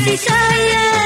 bukan pula